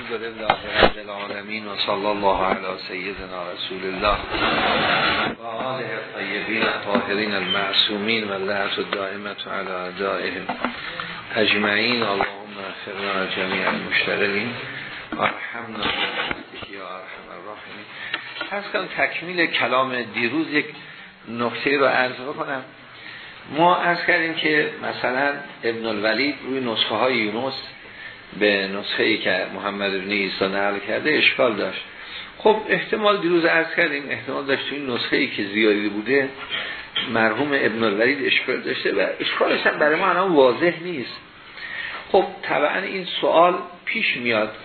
الحمد لله رب العالمین و صلی الله علی سیدنا رسول الله و آله الطیبین الطاهرین المعصومین و لعنت الدائمت علی اعدائهم اجمعین اللهم اغفرنا جمیع المشتغلین و ارحمنا یا ارحم الراحمین پس کنم تکمیل کلام دیروز یک نکته رو عرض بکنم. ما از کردیم که مثلا ابن الولید روی نسخه های یونس به نسخه ای که محمد ابن عیسی نقل کرده اشکال داشت. خب احتمال دیروز عرض کردیم احتمال داشت توی نسخه ای که زیادی بوده مرحوم ابن الولید اشکال داشته و اشکالش هم برای ما الان واضح نیست. خب طبعا این سوال پیش میاد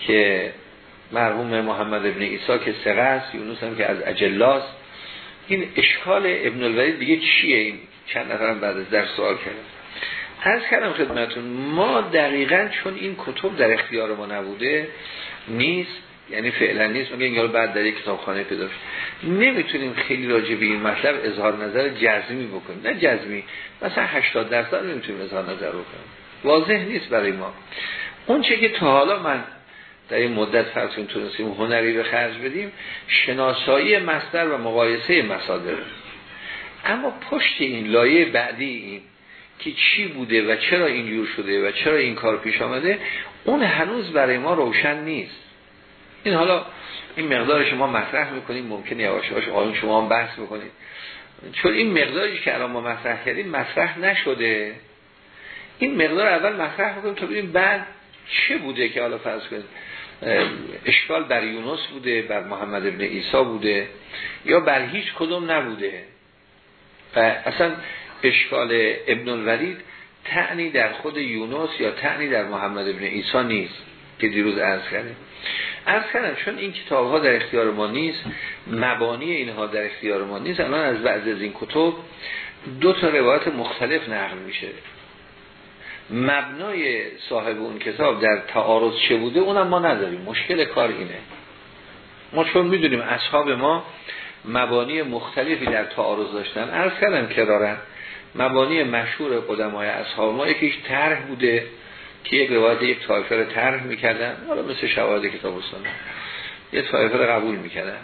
که مرحوم محمد ابن عیسی که سقه است یونس هم که از اجلاست این اشکال ابن الولید دیگه چیه؟ این چند نفرم بعد از در سوال کردم از کردم خدمتون ما دقیقا چون این کتب در اختیار ما نبوده نیست یعنی فعلا نیست. مگه اینجا بعد در یک کتابخانه پیدا نمی‌تونیم خیلی راجع به این مطلب اظهار نظر جزمی بکنیم. نه جزمی مثلا 80 درصد نمی‌تونیم اظهار نظر بکنیم. واضح نیست برای ما. اون چه که تا حالا من در این مدت فرسون تونستیم هنری به خرج بدیم شناسایی مصدر و مقایسه مصادر. اما پشت این لایه بعدی این که چی بوده و چرا اینجور شده و چرا این کار پیش آمده اون هنوز برای ما روشن نیست. این حالا این مقدار شما مطرح می‌کنیم ممکنه یواش یواش آن شما هم بحث بکنید. چون این مقداری که الان ما مطرح کردیم مطرح نشده. این مقدار اول مطرح بکنیم تا ببینیم بعد چه بوده که حالا فرض کنید اشکال بر یونس بوده بر محمد ابن عیسی بوده یا بر هیچ کدوم نبوده. و اصلا اشکال ابن الولید تعنی در خود یونس یا تعنی در محمد ابن عیسی نیست که دیروز عرض کردیم. عرض کردم چون این کتاب ها در اختیار ما نیست مبانی اینها در اختیار ما نیست الان از بعض از این کتب دو تا روایت مختلف نقل میشه. مبنای صاحب اون کتاب در تعارض چه بوده اونم ما نداریم. مشکل کار اینه. ما چون می‌دونیم اصحاب ما مبانی مختلفی در تعارض داشتن. عرض کردم کرارن. مبانی مشهور قدمای اصحاب ما یکیش طرح بوده که یک روایت یک طایفه رو طرح می‌کردن. حالا مثل شواهد کتاب سنت یک طایفه رو قبول می‌کردن.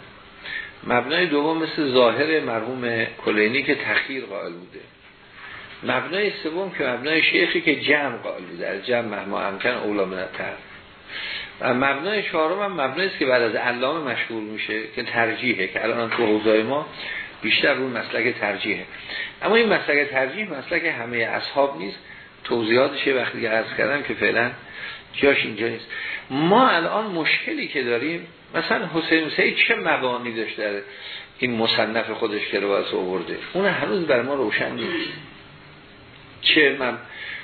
مبنای دوم مثل ظاهر مرحوم کلینی که تخییر قائل بوده. مبنای سوم که مبنای شیخی که جمع قائل بوده. از جمع مهما امکن اولا من و مبنای چهارم هم مبنایی است که بعد از علامه مشهور میشه که ترجیحه که الان تو حوزه ما بیشتر روی مسلک ترجیحه. اما این مسلک ترجیح مسلک همه اصحاب نیست. توضیحاتشه وقتی که عرض کردم که فعلا جاش اینجا نیست. ما الان مشکلی که داریم مثلا حسین سعید چه مبانی داشت در این مصنف خودش که رو آورده؟ اون هنوز بر ما روشن نیست. چه من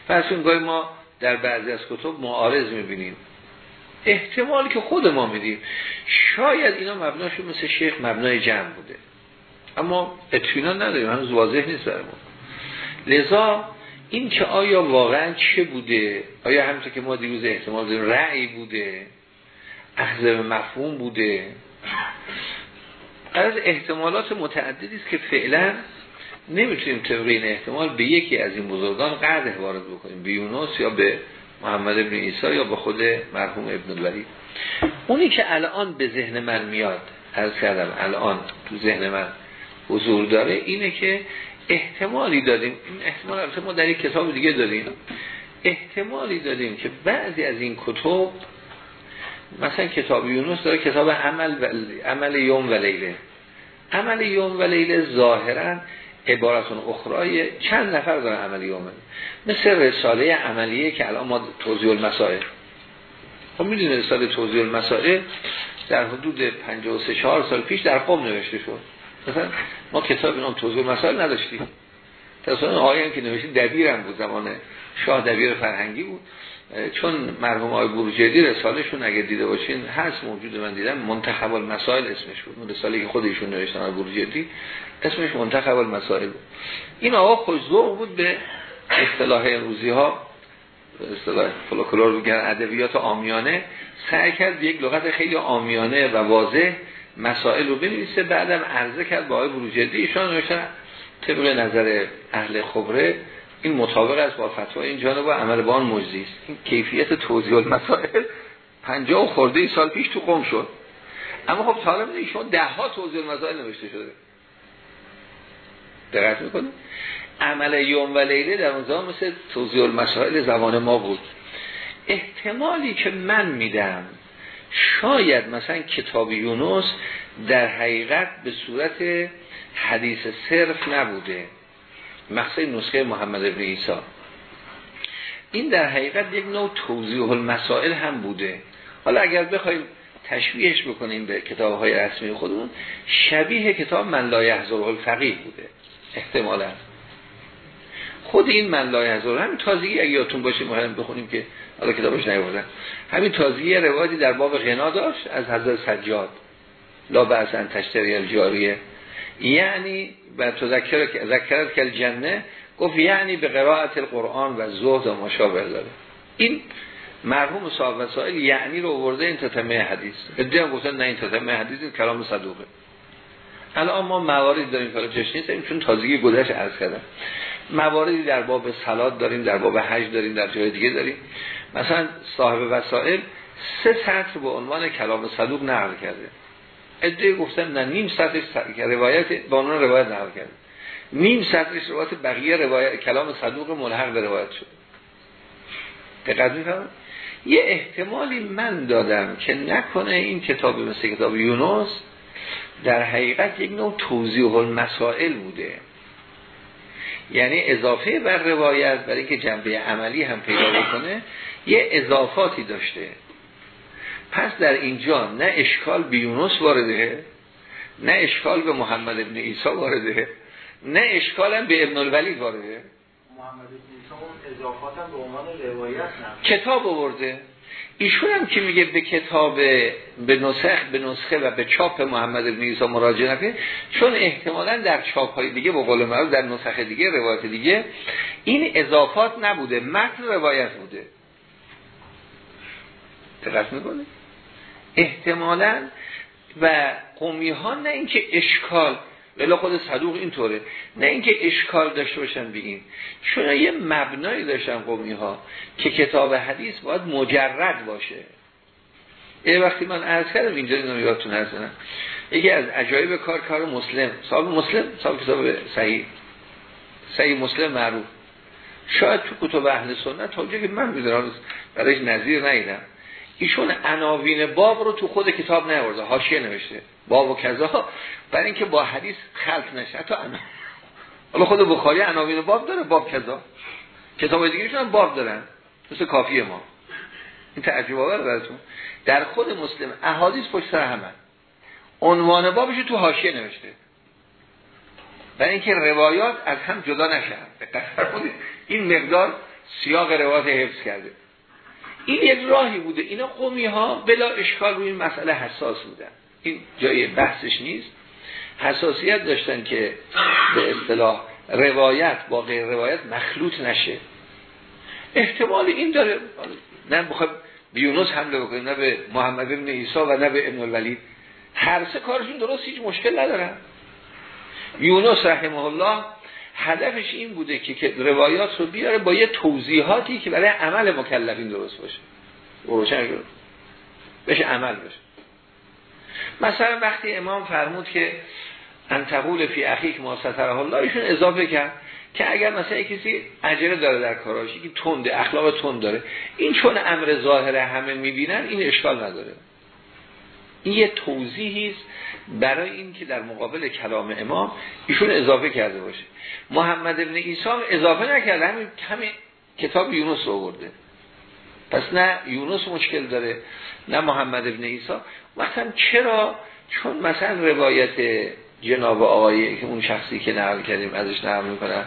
پس اون ما در بعضی از کتب معارض می‌بینیم. احتمالی که خود ما میدیم. شاید اینا مبناشون مثل شیخ مبنای جمع بوده. اما اطمینان نداریم هنوز واضح نیست ما. لذا این که آیا واقعا چه بوده؟ آیا همونطور که ما دیروز احتمال داریم رأی بوده؟ اخذ مفهوم بوده؟ از احتمالات متعددی است که فعلا نمی‌تونیم طبق احتمال به یکی از این بزرگان قرده وارد بکنیم به یونس یا به محمد ابن عیسی یا به خود مرحوم ابن الولید. اونی که الان به ذهن من میاد از کردم الان تو ذهن من حضور داره اینه که احتمالی دادیم این احتمال البته ما در یک کتاب دیگه داریم احتمالی دادیم که بعضی از این کتب مثلا کتاب یونس داره کتاب عمل, و... عمل یوم و لیله. عمل یوم و لیله ظاهرا عبارتون اخرای چند نفر دارن عملی یوم مثل رساله عملیه که الان ما توضیح المسائل. خب می‌دونی رساله توضیح المسائل در حدود 53 4 سال پیش در قوم نوشته شد. مثلا ما کتاب نام توضیح مسائل نداشتیم. تصادف آقایی که نوشته دبیرم بود زمان شاه دبیر فرهنگی بود. چون مرحوم آقای بروجردی رسالهشون اگه دیده باشین هست موجود من دیدم منتخب المسائل اسمش بود. رساله که خودشون نوشتن آقای بروجردی اسمش منتخب المسائل بود. این آقا خوشذوق بود به اصطلاح امروزی ها اصطلاح فلکلور بگن ادبیات آمیانه سعی کرد یک لغت خیلی آمیانه و واضح مسائل رو بنویسه بعدم عرضه کرد با آقای بروجردی ایشان نوشتن طبق نظر اهل خبره این مطابق است با فتوای این جانب و عمل با آن مجزی است. این کیفیت توضیح پنجاه و خورده ای سال پیش تو قم شد. اما خب طالب ایشون ده ها توضیح مسائل نوشته شده. دقت می‌کنه عمل یوم و لیله در اون زمان مثل توضیح المسائل زبان ما بود. احتمالی که من میدم شاید مثلا کتاب یونس در حقیقت به صورت حدیث صرف نبوده. مقصد نسخه محمد ابن عیسی. این در حقیقت یک نوع توضیح المسائل هم بوده. حالا اگر بخوایم تشویحش بکنیم به کتاب های رسمی خودمون شبیه کتاب من لا یحضر الفقیه بوده احتمالا. خود این من لا یحضر همین تازگی اگه یادتون باشه مهم بخونیم که حالا کتابش نیوردن همین تازگی روایتی در باب غنا داشت از حضرت سجاد. لا بعثن تشتری الجاریه. یعنی و تو ذکرت که جنه گفت یعنی به قرائت القرآن و زهد و مشابه داره. این مرحوم صاحب وسائل یعنی رو ورده این تتمه حدیث. ادعی هم گفتن نه این تتمه حدیث این کلام صدوقه. الان ما مواردی داریم که جشن نیستیم چون تازگی گذشت عرض کردم. مواردی در باب سلات داریم در باب حج داریم در جای دیگه داریم. مثلا صاحب وسائل سه سطر به عنوان کلام صدوق نقل کرده. ادعی گفتن نه نیم سطرش روایت به عنوان روایت نقل کرده. نیم سطرش روایت بقیه روایت کلام صدوق ملحق به روایت شد دقت می‌فهمم یه احتمالی من دادم که نکنه این کتاب مثل کتاب یونس در حقیقت یک نوع توضیح المسائل بوده. یعنی اضافه بر روایت برای اینکه جنبه عملی هم پیدا بکنه یه اضافاتی داشته. پس در اینجا نه اشکال به یونس وارده نه اشکال به محمد ابن عیسی وارده نه اشکال هم به ابن الولید وارده. محمد اضافات هم به عنوان روایت کتاب آورده. ایشون هم که میگه به کتاب به نسخ به نسخه و به چاپ محمد بن عیسی مراجعه نکنه چون احتمالا در چاپ های دیگه به قول معروف در نسخ دیگه روایت دیگه این اضافات نبوده متن روایت بوده. دقت می‌کنه احتمالا و قومی ها نه اینکه اشکال ولی خود صدوق اینطوره. نه اینکه اشکال داشته باشن به این. چون یه مبنایی داشتن قومی ها که کتاب حدیث باید مجرد باشه. یه وقتی من عرض کردم اینجا اینو یادتون هستن یکی از عجایب کار کار مسلم. صاحب مسلم صاحب کتاب صحیح. صحیح مسلم معروف. شاید تو کتاب اهل سنت تا که من می‌دونم برایش نظیر نیدم ایشون عناوین باب رو تو خود کتاب نیورده حاشیه نوشته. باب و کذا. برای اینکه با حدیث خلط نشه. حتی انا حالا خود بخاری عناوین باب داره باب کذا. کتاب دیگه هم باب دارن. مثل کافی ما. این تعجب آور براتون. در خود مسلم احادیث پشت سر همه. عنوان بابش تو حاشیه نوشته. برای اینکه روایات از هم جدا نشن این مقدار سیاق روایات حفظ کرده. این یک راهی بوده. اینا قومی ها بلا اشکال روی این مسئله حساس بودن. این جای بحثش نیست. حساسیت داشتن که به اصطلاح روایت با غیر روایت مخلوط نشه. احتمال این داره. نه بخواه بیونس حمله بکنیم نه به محمد ابن عیسی و نه به ابن الولید. هر سه کارشون درست هیچ مشکل ندارن. یونس رحمه الله هدفش این بوده که روایات رو بیاره با یه توضیحاتی که برای عمل مکلفین درست باشه. روشن شد. بشه عمل بشه. مثلا وقتی امام فرمود که انتقول فی اخیک ما ستره الله ایشون اضافه کرد که اگر مثلا کسی عجله داره در کاراشی که تنده اخلاق تند داره این چون امر ظاهره همه می‌بینن این اشکال نداره. این یه توضیحی است برای این که در مقابل کلام امام ایشون اضافه کرده باشه. محمد ابن عیسی اضافه نکرده همین همین کتاب یونس رو آورده. پس نه یونس مشکل داره نه محمد ابن عیسی مثلا چرا؟ چون مثلا روایت جناب آقایی که اون شخصی که نقل کردیم ازش نقل می‌کنن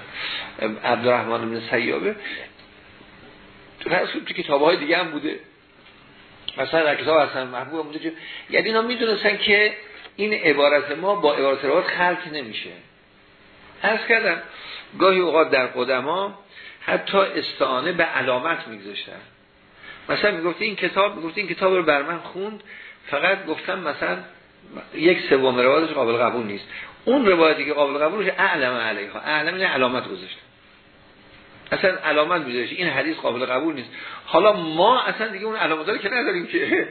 عبدالرحمن ابن سیابه تو تو کتاب های دیگه هم بوده. مثلا در کتاب حسن محبوب بوده یعنی اینا می‌دونستن که این عبارت ما با عبارت روایت خلق نمیشه. از کردم گاهی اوقات در قدما حتی استعانه به علامت میگذاشتن. مثلا می‌گفتی این کتاب می‌گفتی این کتاب رو بر من خوند فقط گفتم مثلا یک سوم روایتش قابل قبول نیست. اون روایتی که قابل قبولش اعلم علیها. اعلم این علامت گذاشتن اصلا علامت می‌ذاره این حدیث قابل قبول نیست. حالا ما اصلا دیگه اون علامت که نداریم که.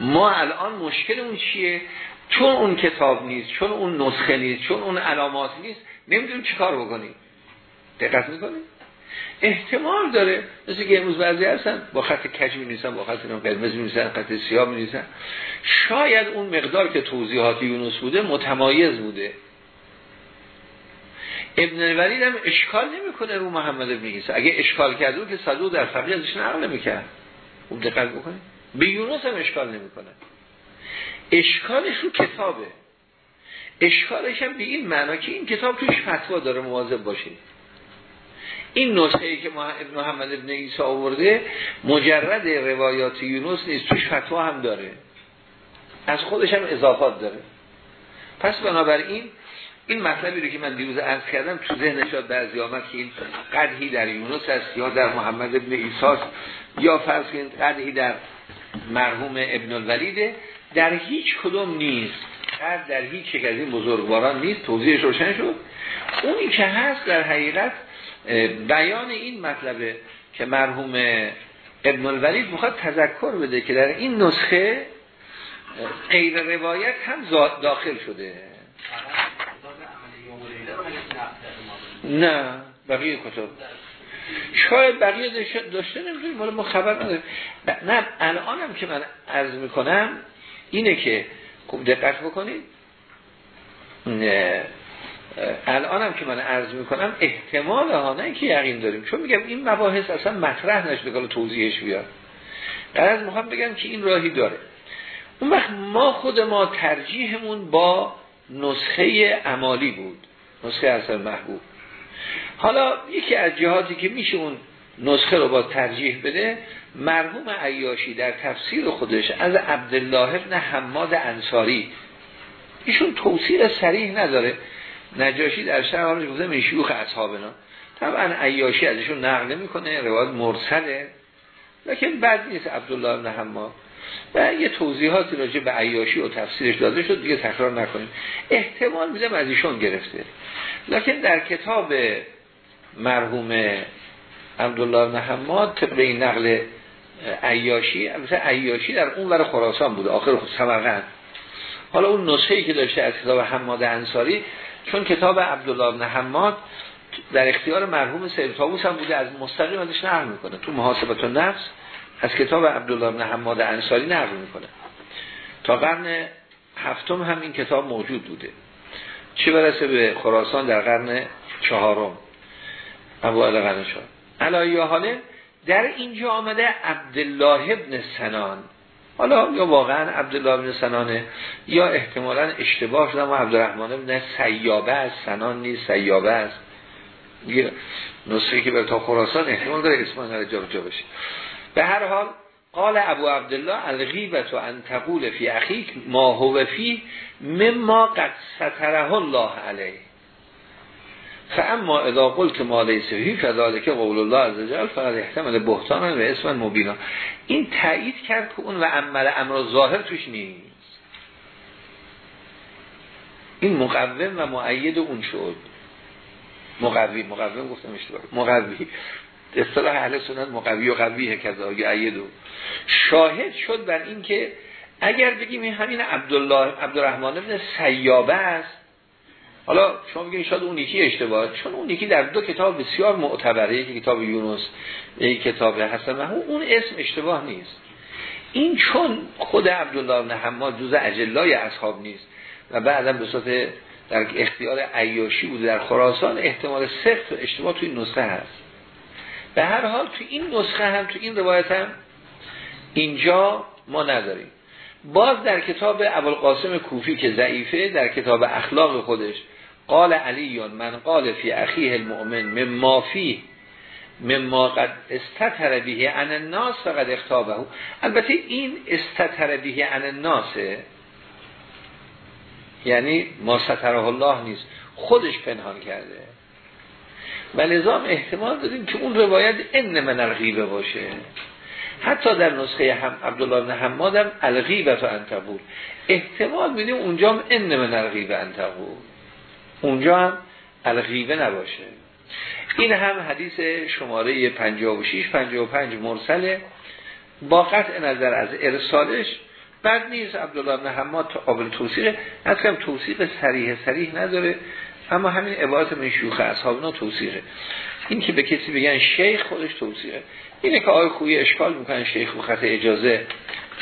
ما الان مشکل چیه؟ چون اون کتاب نیست چون اون نسخه نیست چون اون علامات نیست نمی‌دونیم چیکار بکنیم. دقت می‌کنیم احتمال داره. مثل که امروز بعضی هستن با خط کج می نیستن با خط قرمز می نیستن خط سیاه می نیستن شاید اون مقدار که توضیحات یونس بوده متمایز بوده. ابن الولید هم اشکال نمی‌کنه رو محمد ابن اگه اشکال کرده که صدو در فقیه ازش نقل نمی‌کرد. خوب دقت بکنید. به یونس هم اشکال نمی‌کنه. اشکالش رو کتابه. اشکالش هم به این معنا که این کتاب توش فتوا داره مواظب باشید این نسخه ای که محمد ابن عیسی آورده مجرد روایات یونس نیست توش فتوا هم داره. از خودش هم اضافات داره. پس بنابراین این مطلبی رو که من دیروز عرض کردم تو ذهن شاد بعضی آمد که این قدهی در یونس است یا در محمد ابن عیسی یا فرض کنید قدهی در مرحوم ابن الولیده در هیچ کدوم نیست قد در هیچ یک از این بزرگواران نیست توضیحش روشن شد. اونی که هست در حقیقت بیان این مطلبه که مرحوم ابن الولید می‌خواد تذکر بده که در این نسخه غیر روایت هم داخل شده. نه بقیه کتاب شاید بقیه داشته نمی‌دونیم مال ما خبر نداریم. نه الانم که من عرض می‌کنم اینه که خوب دقت بکنید. الانم که من عرض می‌کنم احتمال ها نه که یقین داریم. چون میگم این مباحث اصلا مطرح نشده که توضیحش بیاد از می‌خوام بگم که این راهی داره. اون وقت ما خود ما ترجیحمون با نسخه عمالی بود. نسخه اصل محبوب. حالا یکی از جهاتی که میشه اون نسخه رو با ترجیح بده مرحوم عیاشی در تفسیر خودش از عبدالله ابن حماد انصاری. ایشون توصیل سریح نداره. نجاشی در شهر گفته من شیوخ اصحابنا طبعا عیاشی ازشون نقل می‌کنه روایت مرسله. لیکن بعد نیست عبدالله ابن حماد. و یه توضیحاتی راجع به عیاشی و تفسیرش داده شد دیگه تکرار نکنیم. احتمال میدم از ایشون گرفته. لکن در کتاب مرحوم عبدالله بن حماد طبق این نقل عیاشی مثلا عیاشی در اون ور خراسان بوده آخر سمرقند. حالا اون نسخه که داشته از کتاب حماد انصاری چون کتاب عبدالله بن حماد در اختیار مرحوم سید طاووس هم بوده از مستقیم ازش نقل می‌کنه. تو محاسبت و نفس از کتاب عبدالله بن حماد انصاری نقل می‌کنه. تا قرن هفتم هم این کتاب موجود بوده. چه برسه به خراسان در قرن چهارم؟ اوائل قرن چهارم علایه حاله در اینجا آمده عبدالله ابن سنان. حالا یا واقعا عبدالله ابن سنانه یا احتمالا اشتباه شدن و عبدالرحمن ابن سیابه است. سنان نیست سیابه است. نسخه که به تا خراسان احتمال داره اسمان جا بشه. به هر حال قال ابو عبدالله الغیبت و ان تقول فی اخیک ما هو فی مما قد ستره الله علیه. فاما اذا قلت ما لیس فی فذلك قول الله عز وجل فقد احتمال بهتان و اسم مبینا. این تایید کرد که اون و عمل امر ظاهر توش نیست. این مقوم و معید اون شد. مقوی مقوم گفتم اشتباه. مقوی. اصطلاح اهل سنت مقوی و قویه کذا یعیدو شاهد شد بر این که اگر بگیم همین عبدالله عبدالرحمن ابن سیابه است حالا شما بگید شاید اون یکی اشتباه چون اون یکی در دو کتاب بسیار معتبره یکی کتاب یونس یک کتاب حسن محمود اون اسم اشتباه نیست. این چون خود عبدالله بن حماد جز اجلای اصحاب نیست و بعدا به صورت در اختیار عیاشی بود در خراسان احتمال و اشتباه توی نسخه هست. به هر حال تو این نسخه هم تو این روایت هم اینجا ما نداریم. باز در کتاب ابوالقاسم کوفی که ضعیفه در کتاب اخلاق خودش قال علی من قال فی اخیه المؤمن مما فی مما قد استتر به عن الناس فقد اختابه البته این استتر به عن الناس یعنی ما ستره الله نیست خودش پنهان کرده. و لذا احتمال دادیم که اون روایت ان من الغیبه باشه. حتی در نسخه هم عبدالله بن حماد هم الغیبه انتقول احتمال میدیم اونجا هم ان من الغیبه انتقول اونجا هم الغیبه نباشه. این هم حدیث شماره 56 55 مرسله. با قطع نظر از ارسالش بعد نیست عبدالله بن حماد قابل توصیقه کم توصیق سریح سریح نداره. اما همین عبارت من شیوخ اصحابنا توصیقه این که به کسی بگن شیخ خودش توصیقه اینه که آقای خویی اشکال می‌کنن شیخ و خط اجازه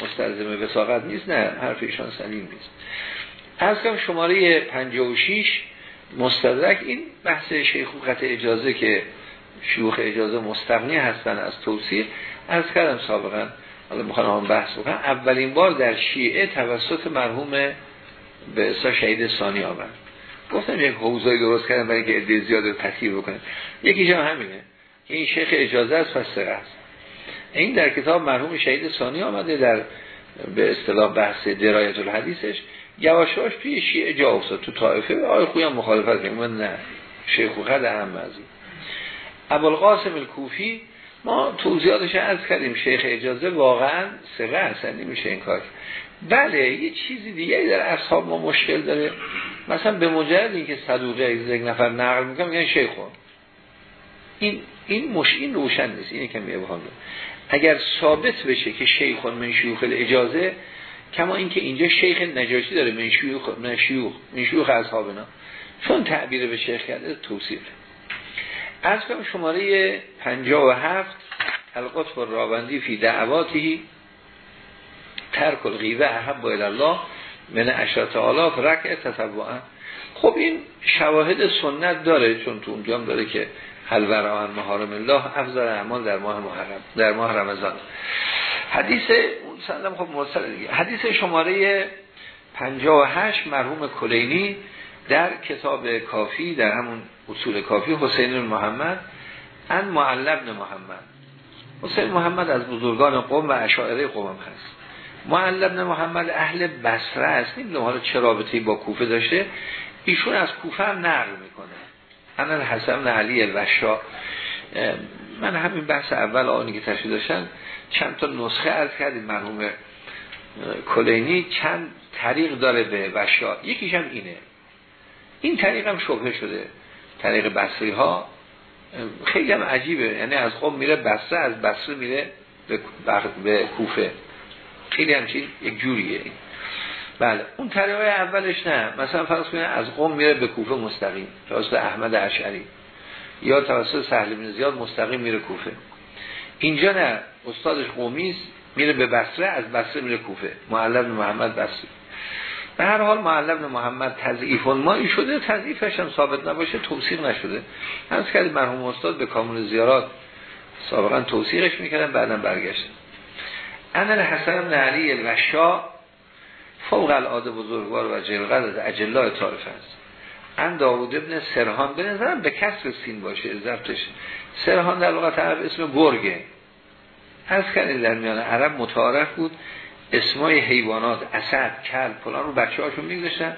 مستلزم وساقت نیست. نه حرف ایشان سلیم نیست. از کم شماره 56 مستدرک. این بحث شیخوخت اجازه که شیوخ اجازه مستغنی هستن از توصیق از کردم سابقا حالا می‌خوام بحث بکنم. اولین بار در شیعه توسط مرحوم به اصلا شهید ثانی آمد گفتم یک حوزایی درست کردم برای اینکه عده زیاد رو بکنه یکی هم همینه. این شیخ اجازه است پس است. این در کتاب مرحوم شهید ثانی آمده در به اصطلاح بحث درایت الحدیثش. یواشاش توی شیعه جا افتاد. تو طائفه آقای خویم مخالفت کنیم من نه. شیخ خد هم ازی ابوالقاسم الکوفی ما توضیحاتش از کردیم. شیخ اجازه واقعا سقه هستن نمیشه این کار بله یه چیزی دیگه در اصحاب ما مشکل داره. مثلا به مجرد اینکه صدوقه یک نفر نقل می‌کنم میگن شیخ این این مش این روشن نیست. اینه کمی ابهام اگر ثابت بشه که شیخ من شیوخ الاجازه کما اینکه اینجا شیخ نجاشی داره من شیوخ من شیوخ من شیوخ اصحابنا چون تعبیر به شیخ کرده توصیف از کنم شماره 57 القطب راوندی فی دعواتی ترک الغیبه احب الله من اشرات آلاف رکع تطبعا خب این شواهد سنت داره چون تو اونجا هم داره که هل ورعان محارم الله افضل اعمال در ماه محرم در ماه رمضان. حدیث اون سندم خب مرسل دیگه. حدیث شماره 58 مرحوم کلینی در کتاب کافی در همون اصول کافی حسین محمد ان معلب محمد. حسین محمد از بزرگان قوم و اشاعره قوم هست. معلب محمد اهل بصره است. نمی‌دونم حالا چه رابطه‌ای با کوفه داشته. ایشون از کوفه هم نقل می‌کنه. انا حسن علی الوشا. من همین بحث اول آنی که تشکیل داشتن چند تا نسخه از کردیم مرحوم کلینی. چند طریق داره به وشا. یکیش هم اینه. این طریق هم شبه شده. طریق بصری ها خیلی هم عجیبه. یعنی از قوم میره بصره از بصره میره به کوفه. خیلی همچین یک جوریه. بله اون طریق اولش نه. مثلا فرض کنید از قوم میره به کوفه مستقیم توسط احمد اشعری. یا توسط سهل بن زیاد مستقیم میره کوفه. اینجا نه استادش قومی میره به بصره از بصره میره کوفه. معلم محمد بصری. به هر حال معلم محمد تضعیف مایی شده تضعیفش هم ثابت نباشه توصیق نشده. از کردی مرحوم استاد به کامون زیارات سابقا توصیقش می‌کردن بعدا برگشتن. انا الحسن بن علی الوشا فوق العاده بزرگوار و جلغت از اجلای طارف است. ان داود ابن سرهان به نظرم به کسر سین باشه ضبطش. سرهان در لغت عرب اسم گرگه از کردیم در میان عرب متعارف بود. اسمای حیوانات اسد کل فلان رو بچه هاشون میگذاشتن.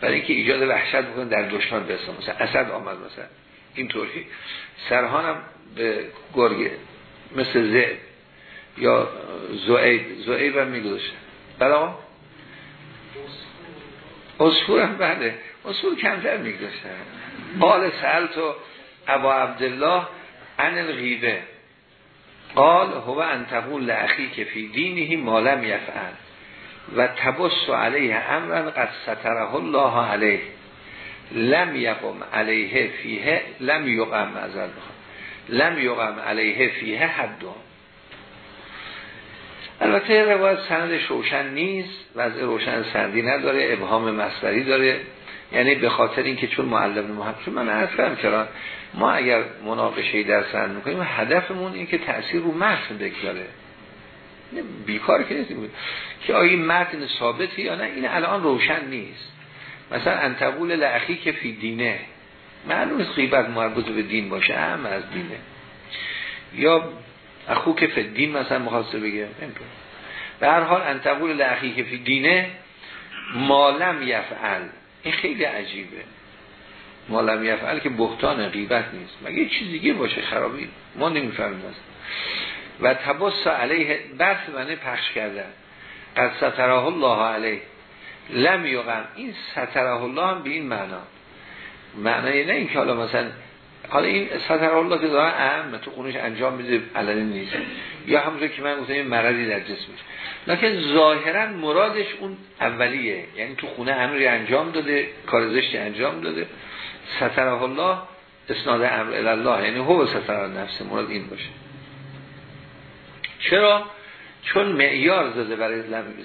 برای اینکه ایجاد وحشت بکنن در دشمن برسن مثلا اسد آمد مثلا. اینطوری. سرهان هم به گرگه مثل زعب یا زعید زعیب هم میگذاشتن بلا اصفور هم بله. اصفور کمتر میگذاشتن قال سألت و ابا عبدالله عن الغیبه. قال هو ان تقول لاخی که فی دینه ما لم یفعل. و تبص علیه امرا قد ستره الله علیه. لم یقم علیه فیه لم یقم ازل لم یقم علیه فیه حد البته روایت سندش روشن نیست وضع روشن سندی نداره ابهام مصدری داره. یعنی به خاطر اینکه چون معلم چون من عرض کردم ما اگر مناقشه در سند می‌کنیم هدفمون این که تأثیر رو متن بگذاره. بیکار که نیستیم که آیا متن ثابتی یا نه این الان روشن نیست. مثلا انتقول لعخی که فی دینه. معلوم است غیبت مربوط به دین باشه اهم از دینه. یا اخو که فی دین مثلا مخواست بگه به هر حال انتقول لعخی که فی دینه مالم یفعل. این خیلی عجیبه. مالم یفعل که بختان غیبت نیست. مگه چیز دیگه باشه خرابی؟ ما نمی‌فهمیم و تبص علیه بحث منه پخش کردن قد ستره الله علیه. لم یقم. این ستره الله هم به این معنا. معنی نه این که حالا مثلا حالا این سطر الله که داره اهم تو خونش انجام میده علنی نیست. یا همونطور که من گفتم مرضی در جسمش. لکن ظاهرا مرادش اون اولیه. یعنی تو خونه امری انجام داده کار زشتی انجام داده. سطر الله اسناد امر الله یعنی هو سطر نفس مراد این باشه. چرا؟ چون معیار زده برای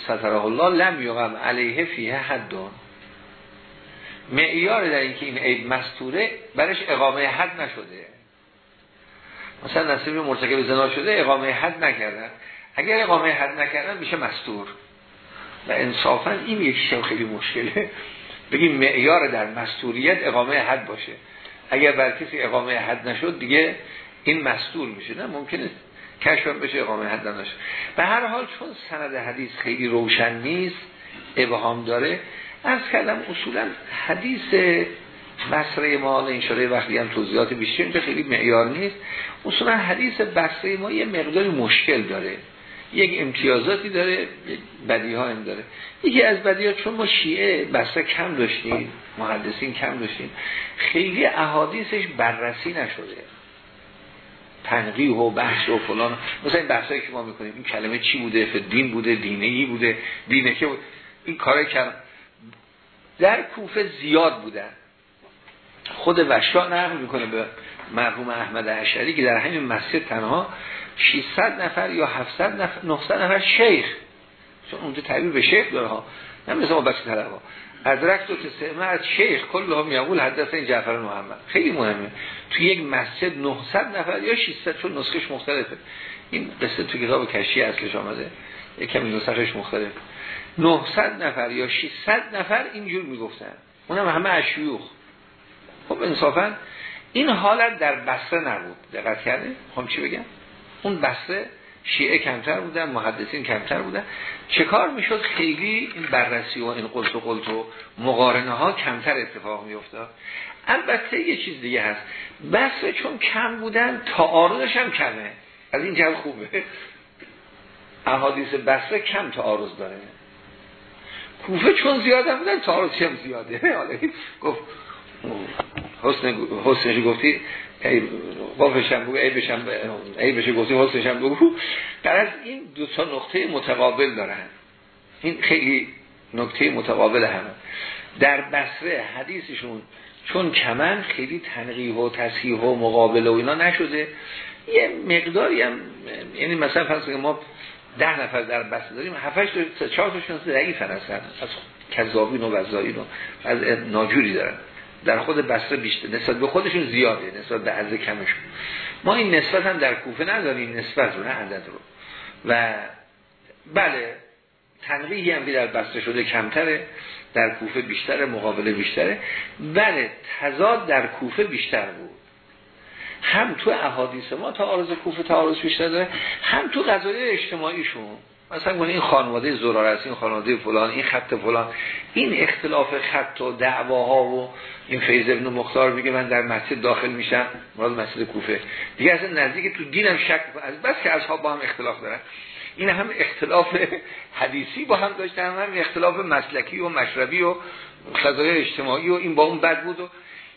سطر الله لم یقم علیه فیه حدون معیار در اینکه این عیب مستوره برش اقامه حد نشده. مثلا نصیب مرتکب زنا شده اقامه حد نکردن. اگر اقامه حد نکردن میشه مستور. و انصافا این یکیشم خیلی مشکله. بگیم معیار در مستوریت اقامه حد باشه. اگر بر کسی اقامه حد نشد دیگه این مستور میشه. نه ممکنه کشف بشه اقامه حد نشه به هر حال چون سند حدیث خیلی روشن نیست ابهام داره از کردم اصولا حدیث بصره ما این شده وقتی هم توضیحات بیشتر اینجا خیلی معیار نیست. اصولا حدیث بصره ما یه مقداری مشکل داره. یک امتیازاتی داره بدی ها هم داره. یکی از بدی ها چون ما شیعه بسته کم داشتیم محدثین کم داشتیم خیلی احادیثش بررسی نشده. تنقیح و بحث و فلان. مثلا این بحثایی که ما می‌کنیم این کلمه چی بوده؟ دین بوده؟ دینه ای بوده؟ دینه که این کار کردن در کوفه زیاد بودن. خود وشا نقل می‌کنه به مرحوم احمد عشری که در همین مسجد تنها 600 نفر یا 700 نفر 900 نفر شیخ. چون اونجا تعبیر به شیخ داره ها. نه مثل ما بچه طلب ها. ادرک دو تسمه از شیخ. کل هم یقول حدث این جعفر محمد. خیلی مهمه. توی یک مسجد 900 نفر یا 600 چون نسخش مختلفه. این قصه تو کتاب کشی اصلش آمده. یک کمی نسخش مختلف 900 نفر یا 600 نفر اینجور می‌گفتن. اونم همه اشیوخ. خب انصافا این حالت در بسته نبود. دقت کرده خب چی بگم؟ اون بسته شیعه کمتر بودن محدثین کمتر بودن. چه کار می‌شد؟ خیلی این بررسی و این قلت و قلت و مقارنه ها کمتر اتفاق میافتاد. البته یه چیز دیگه هست. بسته چون کم بودن تعارضش هم کمه. از این جهت خوبه. احادیث بسته کم تعارض داره. کوفه چون زیاده بودن تعارض هم زیاده. گفت حسن حسنش گفتی؟ وافشم بگو عیبشم عیبش گفتی حسنشم بگو در از این دو تا نقطه متقابل دارن. این خیلی نکته متقابل همه در بسره حدیثشون چون کمن خیلی تنقیح و تصحیح و مقابله و اینا نشده یه مقداری هم یعنی مثلا فرض ما ده نفر در بسته داریم هفتش تا چهار تاشون ضعیفن هستن از کذابین و وزایین و از ناجوری دارن. در خود بسته بیشتر. نسبت به خودشون زیاده نسبت به عرض کمشون. ما این نسبت هم در کوفه نداریم نسبت رو نه عدد رو. و بله تنقیحی هم در بسته شده کمتره در کوفه بیشتره مقابله بیشتره. بله تضاد در کوفه بیشتر بود. هم تو احادیث ما آرز کوفه تعارض بیشتر داره هم تو قضایای اجتماعیشون. مثلا این خانواده زرار است این خانواده فلان این خط فلان. این اختلاف خط و دعواها و این فیض ابن مختار میگه من در مسجد داخل میشم مراد مسجد کوفه. دیگه از نزدیک تو دینم شک از بس که اصحاب با هم اختلاف دارن. این هم اختلاف حدیثی با هم داشتن هم اختلاف مسلکی و مشربی و قضایای اجتماعی و این با اون بد بود و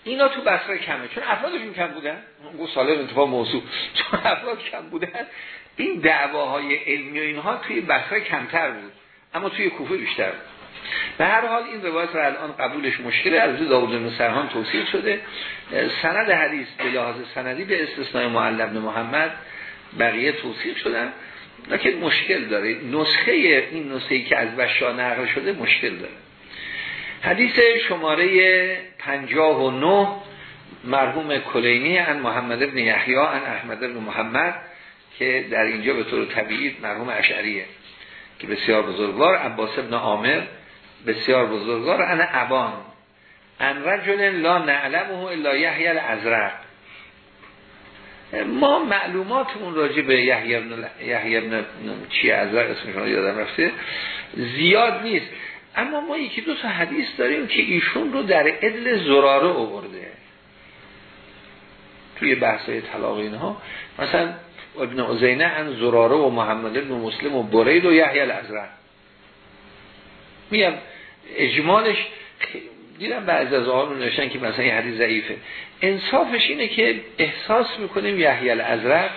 اینا تو بصره کمه. چون افرادشون کم بودن. گو سالر انتفاع موضوع. چون افراد کم بودن این دعواهای علمی و اینها توی بصره کمتر بود. اما توی کوفه بیشتر بود. به هر حال این روایت رو الان قبولش مشکله. از داود بن سرحان توصیل شده. سند حدیث به لحاظ سندی به استثناء معلم محمد بقیه توصیل شدن. لیکن مشکل داره. نسخه این نسخه که از بشا نقل شده مشکل داره. حدیث شماره 59 مرحوم کلینی ان محمد ابن یحیی ان احمد ابن محمد که در اینجا به طور طبیعی مرحوم اشعریه که بسیار بزرگوار عباس ابن عامر بسیار بزرگوار ان ابان ان رجل لا نعلمه الا یحیی الازرق. ما معلوماتمون راجع به یحیی ابن یحیی ابن چی ازرق اسمشون یادم رفته؟ زیاد نیست. اما ما یکی دو تا حدیث داریم که ایشون رو در عدل زراره آورده توی بحثای طلاق اینها. مثلا ابن عزینه ان زراره و محمد ابن مسلم و برید و یحیی الازرق. میگم اجمالش دیدم بعضی از آقایون نوشتن که مثلا این حدیث ضعیفه. انصافش اینه که احساس می‌کنیم یحیی الازرق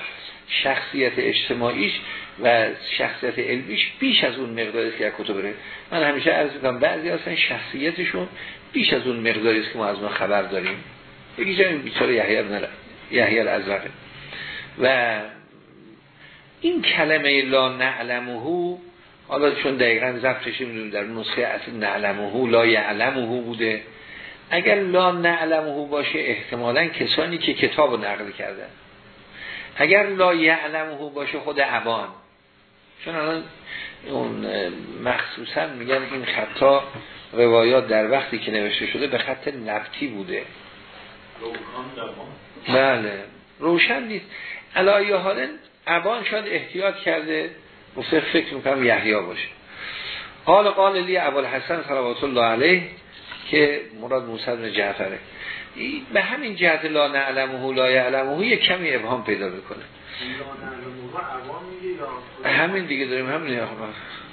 شخصیت اجتماعیش و شخصیت علمیش بیش از اون مقداری که کتب بره من همیشه عرض می‌کنم بعضی اصلا شخصیتشون بیش از اون مقداری است که ما از ما خبر داریم. یکی جایی بیچاره یحیی بن یحیی الازرق و این کلمه لا نعلمه حالا چون دقیقا زفتش می‌دونیم در نسخه اصل نعلمه لا یعلمه بوده. اگر لا نعلمه باشه احتمالا کسانی که کتاب نقل کردن. اگر لا یعلمه باشه خود عبان چون الان اون مخصوصا میگن این خطا روایات در وقتی که نوشته شده به خط نفتی بوده. بله. روشن نیست. علایه حالا عبان شاید احتیاط کرده. گفته فکر می‌کنم یحیی باشه. قال قال لی حسن صلوات الله علیه که مراد موسی بن جعفره. به همین جهت لا نعلمه لا یعلمه یک کمی ابهام پیدا می‌کنه. همین دیگه داریم همین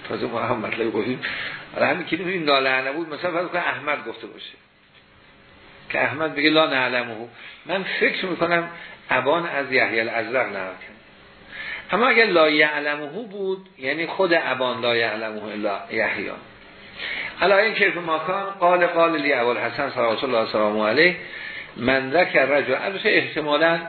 تازه ما هم مطلب گفتیم همین که نمی‌دونیم لا بود مثلا فرض کنه احمد گفته باشه. که احمد بگه لا نعلمه من فکر می‌کنم ابان از یحیی الازرق نقل اما اگر لا یعلمه بود یعنی خود ابان لا یعلمه الا یحیی. علا این کیف ماکان قال قال لی اول حسن صلوات الله سلام علیه. من ذکر رجل البته احتمالا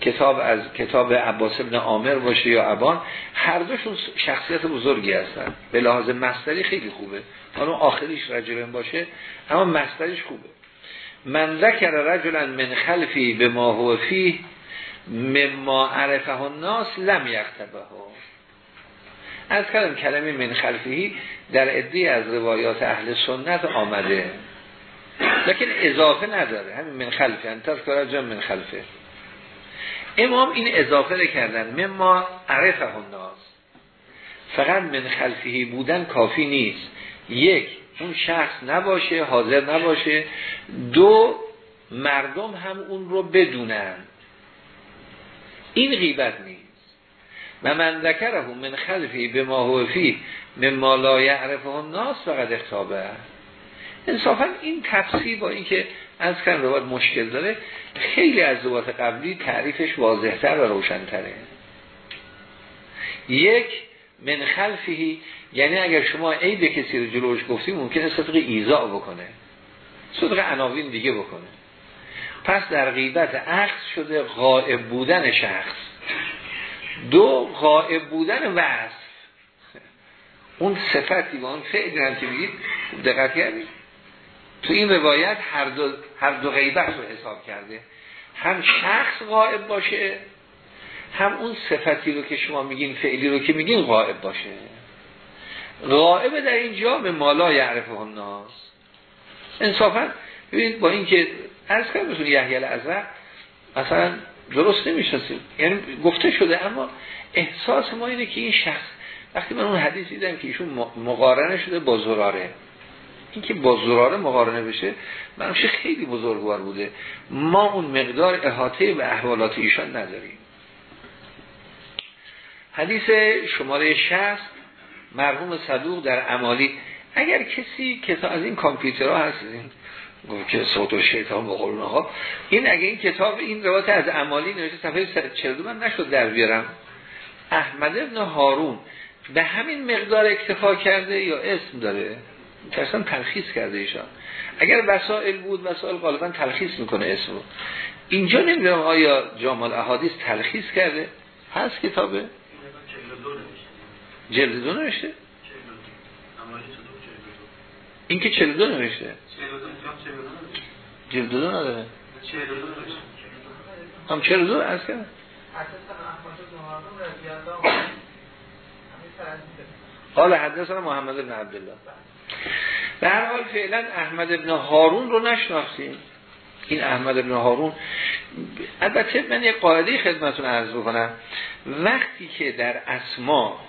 کتاب از کتاب عباس ابن عامر باشه یا ابان هر دوشون شخصیت بزرگی هستن. به لحاظ مستری خیلی خوبه. حالا آخریش رجلن باشه اما مستریش خوبه. من ذکر رجلا من خلفی به ما هو فیه مما عرفه الناس لم یختبه از کلم کلمه من خلفی در عدی از روایات اهل سنت آمده. لیکن اضافه نداره. همین من خلفه انتر که من خلفه. امام این اضافه کردن. مما عرفه الناس. فقط من خلفی بودن کافی نیست. یک اون شخص نباشه حاضر نباشه. دو مردم هم اون رو بدونن. این غیبت نیست. و من ذکره من خلفی به ما هو فی من ما لا یعرفه الناس فقط اختابه. انصافا این تفسیر با اینکه از کن روایت مشکل داره. خیلی از روایت قبلی تعریفش واضحتر و روشنتره. یک من خلفی یعنی اگر شما عیب کسی رو جلوش گفتیم ممکنه صدق ایزا بکنه. صدق عناوین دیگه بکنه. پس در غیبت عکس شده غائب بودن شخص. دو غائب بودن وصف. اون صفتی و اون فعلی هم که بگید کردید؟ تو این روایت هر دو, هر دو غیبت رو حساب کرده. هم شخص غائب باشه هم اون صفتی رو که شما میگین فعلی رو که میگین غائب باشه. غائب در اینجا به مالا یعرف الناس. انصافا ببینید با اینکه از کنم یحیی الازرق مثلا درست نمی‌شناسیم. یعنی گفته شده اما احساس ما اینه که این شخص وقتی من اون حدیث دیدم که ایشون مقارنه شده با زراره. این که با زراره مقارنه بشه منوشه خیلی بزرگوار بوده. ما اون مقدار احاطه به احوالات ایشان نداریم. حدیث شماره 60 مرحوم صدوق در عمالی اگر کسی که از این کامپیوترها هستیم که صوت و شیطان به قولون ها این اگه این کتاب این روایت از عمالی نوشته صفحه 42 من نشد در بیارم. احمد ابن هارون به همین مقدار اکتفا کرده یا اسم داره؟ اصلا تلخیص کرده ایشان. اگر وسائل بود وسائل غالبا تلخیص می‌کنه اسم رو اینجا نمی‌دونم آیا جامال احادیث تلخیص کرده؟ هست کتابه؟ جلد دو نوشته. این که 42 نوشته؟ جلد دو نداره هم 42 از کنه قال حدثنا محمد بن عبدالله. هر حال فعلا احمد ابن هارون رو نشناختیم. این احمد ابن هارون البته من یک قاعده خدمتون عرض بکنم. وقتی که در اسما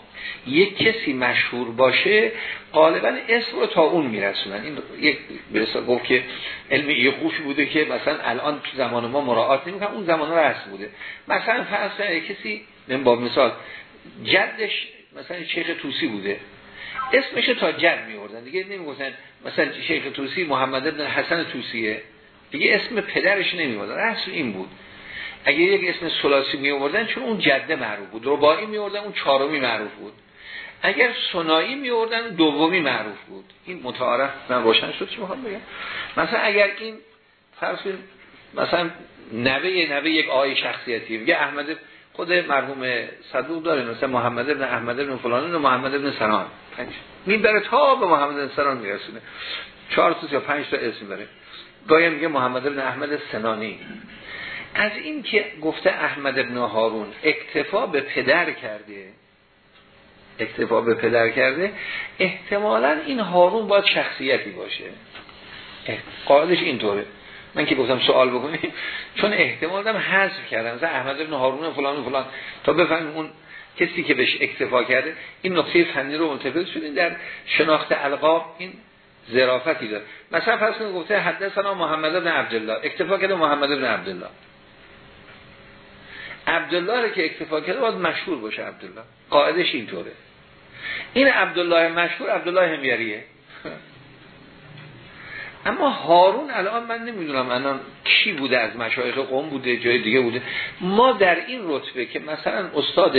یک کسی مشهور باشه غالبا اسم رو تا اون میرسونن. این یک برسا گفت که علم خوش بوده که مثلا الان تو زمان ما مراعات نمی‌کنن اون زمان رو بوده. مثلا فرض کسی من با مثال جدش مثلا شیخ توسی بوده. اسمش تا جد میوردن دیگه نمی‌گفتن مثلا شیخ توسی محمد ابن حسن توسیه. دیگه اسم پدرش نمیوردن اصل این بود. اگه یک اسم سلاسی می آوردن چون اون جده معروف بود. رباعی می آوردن اون چهارمی معروف بود. اگر سنایی می آوردن دومی معروف بود. این متعارف من روشن شد چی می‌خوام بگم؟ مثلا اگر این فرض مثلا نوه نوه یک آقای شخصیتی. میگه احمد خود مرحوم صدوق داره مثلا محمد ابن احمد ابن فلان و محمد ابن سنان بره تا. به محمد ابن سنان میرسونه. چهار تا یا پنج تا اسم بره گاهی میگه محمد ابن احمد سنانی. از این که گفته احمد ابن هارون اکتفا به پدر کرده اکتفا به پدر کرده احتمالا این هارون باید شخصیتی باشه. قاعدش اینطوره. من که گفتم سوال بکنیم چون احتمال دارم حذف کردم مثلا احمد ابن هارون فلان فلان. تا بفهمیم اون کسی که بهش اکتفا کرده این نقطه فنی رو منتفض شدیم در شناخت القاب این ظرافتی داره. مثلا فرض کنید گفته حدثنا محمد بن عبدالله. اکتفا کرده محمد بن عبدالله. عبدالله رو که اکتفا کرده باید مشهور باشه عبدالله. قاعدش اینطوره. این عبدالله مشهور عبدالله همیریه اما هارون الان من نمی‌دونم الان کی بوده از مشایخ قوم بوده جای دیگه بوده. ما در این رتبه که مثلا استاد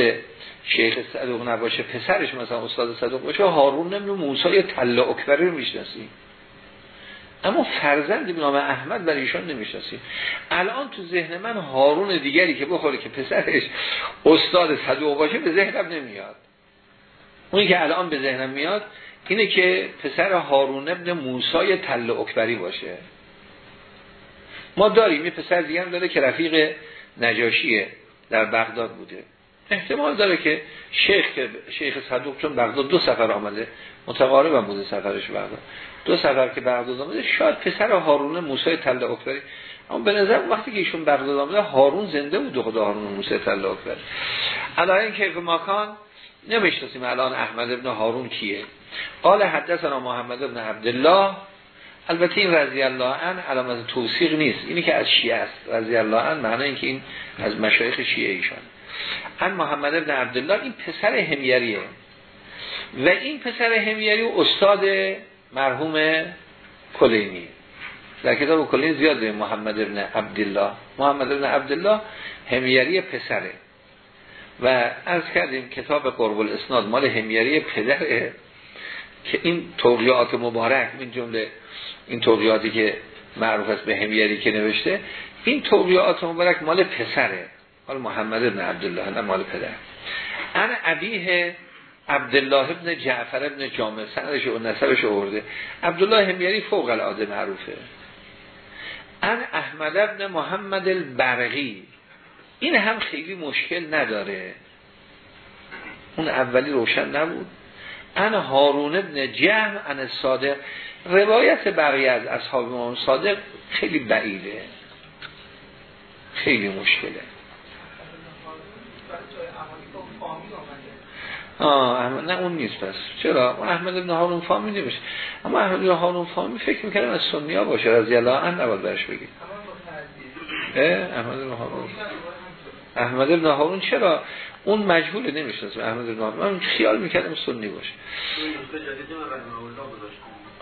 شیخ صدوق نباشه پسرش مثلا استاد صدوق باشه هارون نمی‌دونم موسی تله اکبری رو می‌شناسیم. اما فرزند به نام احمد برای ایشان نمی‌شناسیم. الان تو ذهن من هارون دیگری که بخوره که پسرش استاد صدوق باشه به ذهنم نمیاد. اونی که الان به ذهنم میاد اینه که پسر هارون ابن موسای تل اکبری باشه. ما داریم یه پسر دیگه هم داره که رفیق نجاشیه در بغداد بوده. احتمال داره که شیخ شیخ صدوق چون بغداد دو سفر آمده متقارب هم بوده سفرش بغداد. دو سفر که بغداد آمده شاید پسر هارون موسی تل اکبری. اما به نظر وقتی که ایشون بغداد آمده هارون زنده بود خدا هارون موسی تل اکبری. الان کیف ماکان نمی‌شناسیم الان احمد ابن هارون کیه. قال حدثنا محمد ابن عبدالله البته این رضی الله عنه علامت توصیق نیست. اینی که از شیعه است. رضی الله عنه معنی اینکه این از مشایخ شیعه ایشان. ان محمد ابن عبدالله این پسر همیریه. و این پسر همیری و استاد مرحوم کلینی. در کتاب کلینی زیاد محمد ابن عبدالله. محمد ابن عبدالله همیری پسره. و از کردیم کتاب قرب الاسناد مال همیری پدره. که این توقیات مبارک این جمله این توقیاتی که معروف است به همیری که نوشته این توقیات مبارک مال پسره مال محمد بن عبدالله نه مال پدر. انا ابیه عبدالله ابن جعفر ابن جامع سندش و نسبش آورده. عبدالله همیری فوق العاده معروفه. ان احمد ابن محمد البرغی این هم خیلی مشکل نداره. اون اولی روشن نبود. ان هارون ابن جهم ان صادق. روایت بقیه از اصحاب امام صادق خیلی بعیده. خیلی مشکله. آه نه اون نیست پس. چرا؟ احمد ابن هارون فامی نمیشه. اما احمد ابن هارون فامی فکر می‌کردم از سنی ها باشه رضی الله عنه نباید برش بگید احمد ابن هارون. احمد ابن هارون چرا؟ اون مجهول نمی‌شناسه احمد بن من خیال می‌کردم سنی باشه.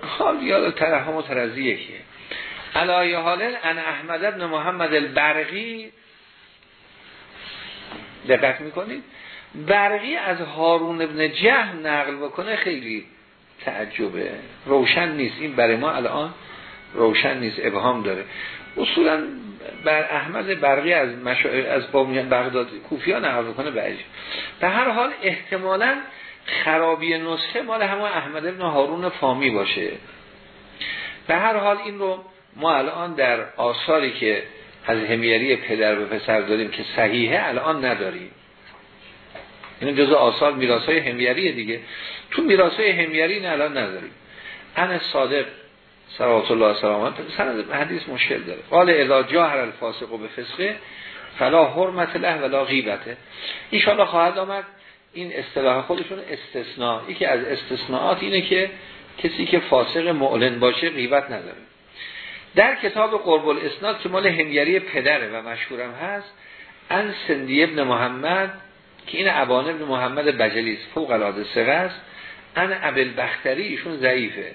حال یاد ترحم و ترزی یکیه. علایه حالا ان احمد ابن محمد البرقی. دقت می‌کنید؟ برقی از هارون ابن جهم نقل بکنه خیلی تعجبه. روشن نیست. این برای ما الان روشن نیست ابهام داره. اصولا بر احمد برقی از مشاعر از بامیان بغداد کوفیا نقل کنه به به هر حال احتمالا خرابی نسخه مال همه احمد ابن هارون فامی باشه. به هر حال این رو ما الان در آثاری که از همیری پدر به پسر داریم که صحیحه الان نداریم. این جزء آثار میراث های دیگه. تو میراث های همیری الان نداریم. ان صادق صلوات الله سلامت سند حدیث مشکل داره. قال اذا جاهر الفاسق به فسقه فلا حرمت له ولا غیبته. ان خواهد آمد. این اصطلاح خودشون استثناء. یکی از استثناءات اینه که کسی که فاسق معلن باشه غیبت نداره. در کتاب قرب الاسناد که مال هنگری پدره و مشهورم هست ان سندی ابن محمد که این ابان ابن محمد بجلیس فوق العاده سقه است ان ابل بختری ایشون ضعیفه.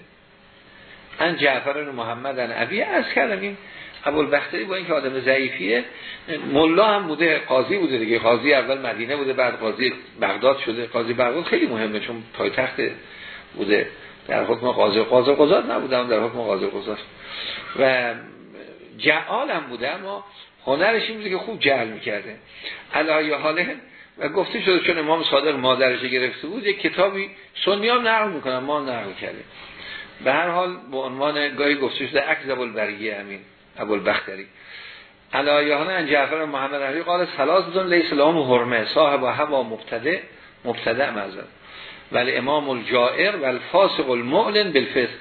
ان جعفر محمد ان ابی از کردم این ابوالبختری با اینکه آدم ضعیفیه ملا هم بوده قاضی بوده دیگه قاضی اول مدینه بوده بعد قاضی بغداد شده قاضی بغداد خیلی مهمه چون پایتخت بوده. در حکم قاضی قاضی قضات نبودم در حکم قاضی قضات. و جعال هم بوده اما هنرش این بوده که خوب جعل می‌کرده. علایه حاله و گفته شده چون امام صادق مادرش گرفته بود یک کتابی سنی هم نقل ما نقل کرده به هر حال به عنوان گاهی گفته شده اکذب البریه امین ابو البختری علایهان ان جعفر محمد علی قال سلاسون لیس لهم حرمه صاحب هوا مبتدع مبتدع مزد ولی امام الجائر و الفاسق المعلن بالفسق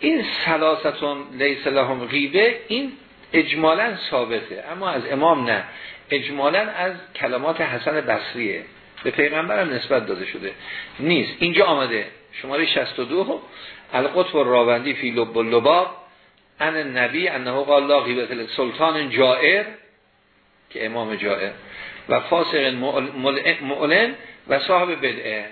این سلاستون لیس لهم غیبه این اجمالا ثابته اما از امام نه. اجمالا از کلمات حسن بصریه. به پیغمبرم نسبت داده شده. نیست. اینجا آمده. شماره 62 القطب راوندی فی لب و لباب ان نبی انه قال لا غیبت سلطان جائر که امام جائر و فاسق معلن و صاحب بدعه.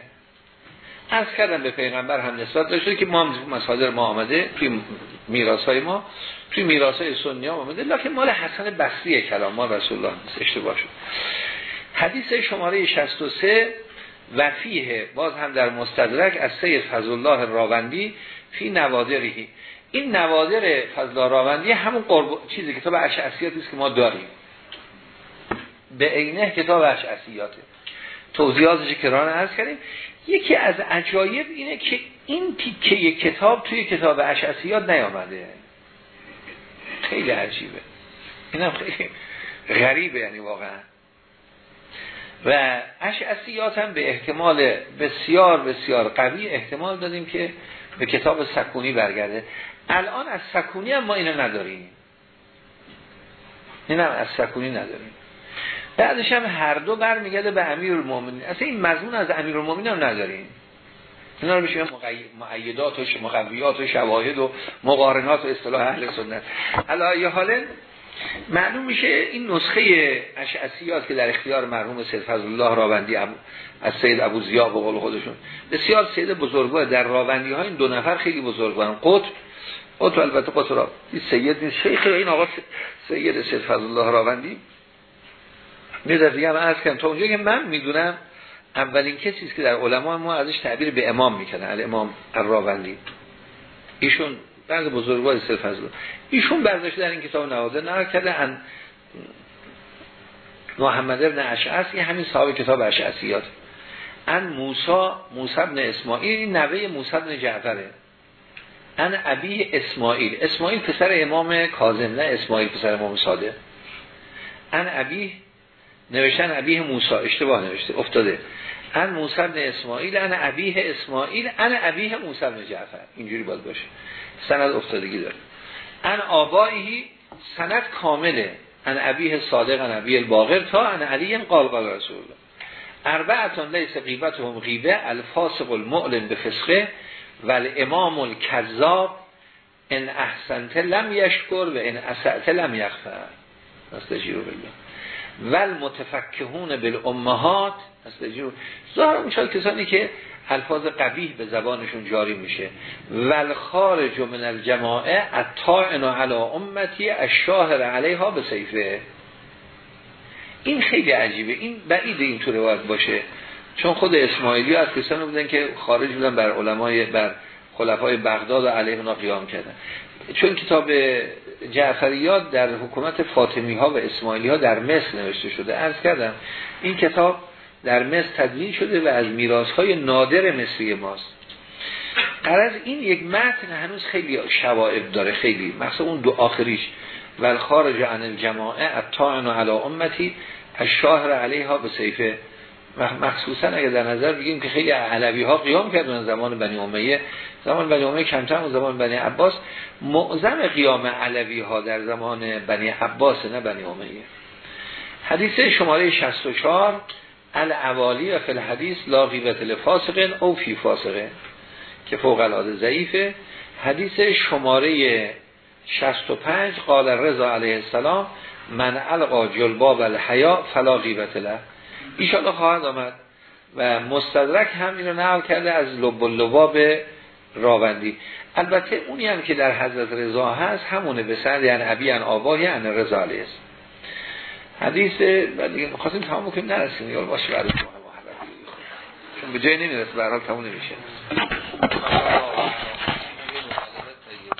از کردم به پیغمبر هم نسبت داشته که ما مصادر ما آمده توی میراث های ما توی میراث های سنی ها آمده لکن مال حسن بصری کلام ما رسول الله نیست اشتباه شد. حدیث شماره 63 و فیه باز هم در مستدرک از سید فضل الله راوندی فی نوادرهی این نوادر فضل راوندی همون قرب... چیزی کتاب اشعسیاتی است که ما داریم. به عینه کتاب اشعسیاته توضیحاتش کرانه عرض کردیم. یکی از عجایب اینه که این تیکه کتاب توی کتاب اشعسیات نیامده. خیلی عجیبه. اینم خیلی غریبه یعنی واقعا. و اشعسیات هم به احتمال بسیار بسیار قوی احتمال دادیم که به کتاب سکونی برگرده. الان از سکونی هم ما اینو نداریم. این هم از سکونی نداریم. بعدش هم هر دو برمیگرده به امیر المومنین اصلا این مضمون از امیر المومنین هم نداریم. اینا رو بشه مقیدات و مقویات و شواهد و مقارنات و اصطلاح اهل سنت. حالا معلوم میشه این نسخه اشعسیات که در اختیار مرحوم سید فضل الله راوندی از سید ابو زیاد به قول خودشون. بسیار سید بزرگوار. در راوندی ها این دو نفر خیلی بزرگوارن قطب قطب البته قطب را سید شیخ این آقا سید سید فضل الله راوندی میذار دیگه هم عرض کنم تا اونجا که من می‌دونم اولین کسی که در علما ما ازش تعبیر به امام می‌کنن امام راوندی ایشون بعض بزرگوار سید فضل ایشون برداشت در این کتاب نوازه نه کرده ان محمد ابن اشعث این همین صاحب کتاب اشعثیات. ان موسا موسی ابن اسماعیل این نوه موسی ابن جعفره. ان ابی اسماعیل. اسماعیل پسر امام کاظم نه اسماعیل پسر امام صادق. ان ابی نوشتن ابیه موسی اشتباه نوشته افتاده. ان موسی ابن اسماعیل ان ابیه اسماعیل ان ابیه موسی ابن جعفر. اینجوری باید باشه. سند افتادگی داره. ان آبایی سند کامله. ان ابیه صادق ان ابیه الباقر تا ان علی قال رسول الله. اربعتون لیس غیبت هم غیبه الفاسق المعلن به فسقه و الامام الکذاب ان احسنت لم یشکر و ان اسعت لم یغفر. استجیرو بالله ول متفکهون بالامهات ظاهر میشه کسانی که الفاظ قبیح به زبانشون جاری میشه. ول خارج من الجماعه الطاعن علی امتی الشاهر علیها به سیفه این خیلی عجیبه. این بعید این روایت باشه. چون خود اسماعیلی از کسانی بودن که خارج بودن بر علمای بر خلفای بغداد و علیه اونا قیام کردن. چون کتاب جعفریات در حکومت فاطمی ها و اسماعیلی ها در مصر نوشته شده عرض کردم این کتاب در مصر تدوین شده و از میراث های نادر مصری ماست. قرار این یک متن هنوز خیلی شوائب داره خیلی مثلا اون دو آخریش. ول خارج عن الجماعه الطاعن علی امتی الشاهر علیها به سیفه مخصوصا اگر در نظر بگیم که خیلی علوی ها قیام کردن زمان بنی امیه. زمان بنی امیه کمتر و زمان بنی عباس. معظم قیام علوی ها در زمان بنی عباس نه بنی امیه. حدیث شماره 64 الاوالی و فی الحدیث لا غیبت لفاسقن او فی فاسقن که فوق العاده ضعیفه. حدیث شماره 65 قال رضا علیه السلام من القا جلباب الحیا فلا غیبت له. ایشالا خواهد آمد و مستدرک هم اینو نقل کرده از لب و لباب راوندی. البته اونی هم که در حضرت رضا هست همونه به سند یعنی عبی ان آبا یعنی رضا علیه حدیث بعد دیگه می‌خواستیم تمام کنیم نرسیم یا باشه برای چون به جای نمی‌رسه به حال تموم نمیشه.